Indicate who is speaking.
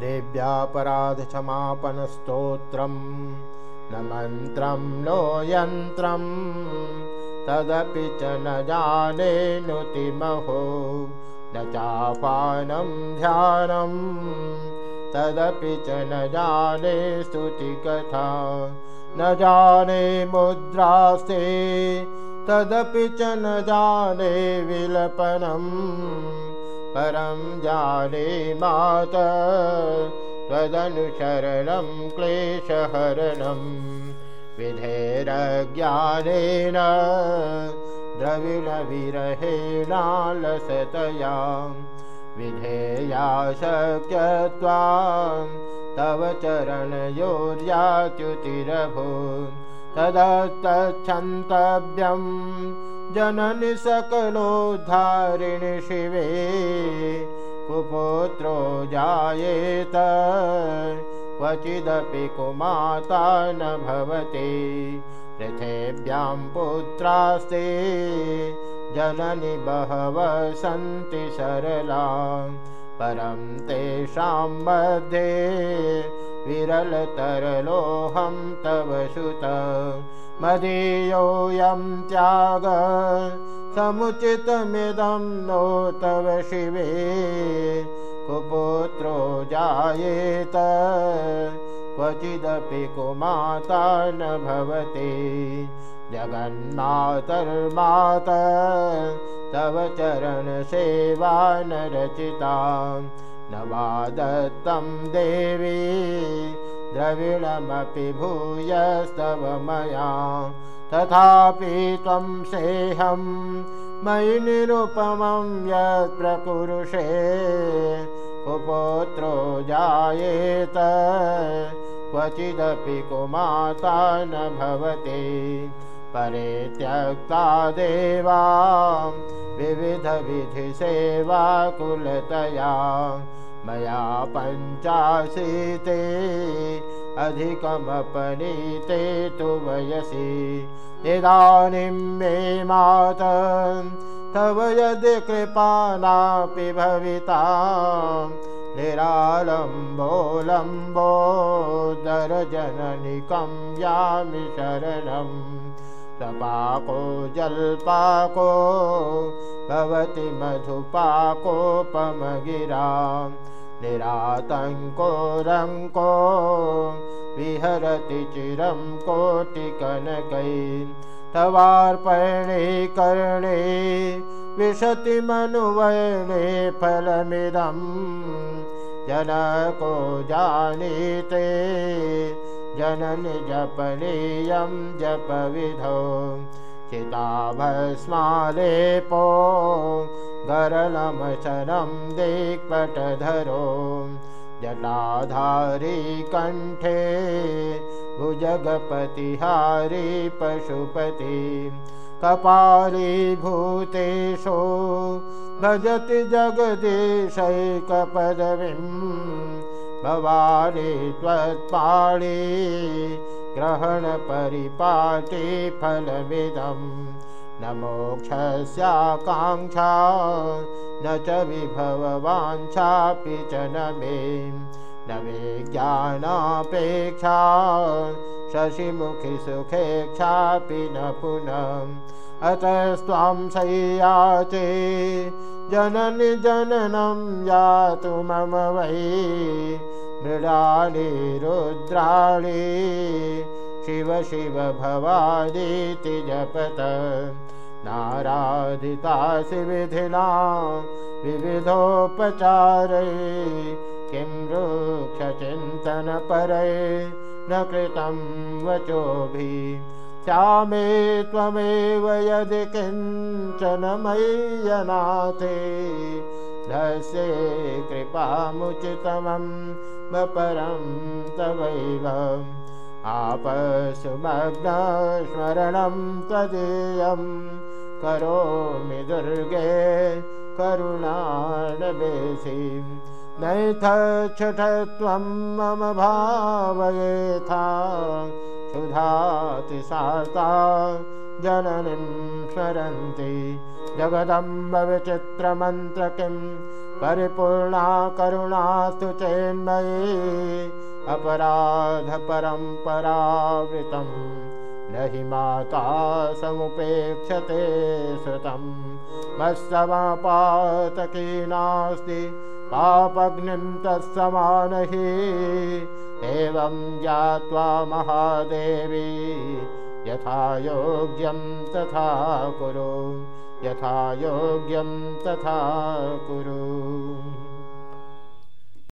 Speaker 1: देव्यापराधसमापनस्तोत्रं न मन्त्रं नो यन्त्रं तदपि च न जाने नुतिमहो न चापानं ध्यानं तदपि च न जाने स्तुतिकथा न जाने मुद्रासे तदपि च न जाने विलपनम् परं जाले मात त्वदनुशरणं क्लेशहरणं विधेरज्ञानेन द्रविणविरहेणा लसतया विधेयाशक्यत्वां तव चरणयोर्याच्युतिरभून् तदत्तच्छन्तव्यम् जननि सकलोद्धारिणि शिवे कुपुत्रो जायेत क्वचिदपि कुमाता न भवति पृथिव्यां पुत्रास्ते जननि बहव सन्ति सरला परं तेषां मध्ये विरलतरलोऽहं तव मदीयोऽयं त्याग समुचितमिदं नो तव शिवे कुपुत्रो जायेत क्वचिदपि कुमाता न भवति जगन्नातर्मात तव चरणसेवा न वा दत्तं देवी द्रविणमपि भूयस्तव मया तथापि त्वं सेहं मयि निरुपमं यत्प्रकुरुषे पुत्रो जायेत क्वचिदपि कुमाता न भवति परे त्यक्ता देवा विविधविधिसेवाकुलतया मया पञ्चाशीते अधिकमपनीते तु वयसि इदानीं मे मात तव यद् कृपानापि निरालम्बो लम्बोदरजननिकं यामि शरणम् सपाको जल्पाको भवति मधुपाकोपमगिरां रङ्को विहरति चिरं कोटिकनकै कनकै तवार्पणी कर्णे विशति फलमिदं जनको जानीते जननि जपनीयं जपविधौ चिताभस्मालेपो गरलमशरं देक्पटधरो जलाधारी कण्ठे भुजगपतिहारी पशुपति। कपाली भूतेशो भजति जगदीशैकपदवीम् भवानि ग्रहणपरिपाटे फलमिदं न मोक्षस्याकाङ्क्षा न च विभववाञ्छापि च न मे न विज्ञानापेक्षा शशिमुखि सुखेक्षापि न पुनम् अत स्वां जननि जननं यातु मम वै मृगाली रुद्राणि शिव शिव भवादिति जपत विधिना विविधोपचारै किं न कृतं वचोभि चामे त्वमेव यदि किञ्चन मय्यनाथे से कृपामुचितमं वपरं तवैव आपशु मग्नस्मरणं त्वदीयं करोमि दुर्गे नैथ छठ त्वं मम भावयेथा सुधाति साता जननीं स्मरन्ति जगदम्बविचित्रमन्त्र किं परिपूर्णा करुणास्तु चेन्मयी अपराधपरं परावृतं न हि माता समुपेक्षते श्रुतं वस्समापातकी नास्ति एवं जात्वा महादेवी यथा योग्यं तथा कुरु यथा योग्यं तथा कुरु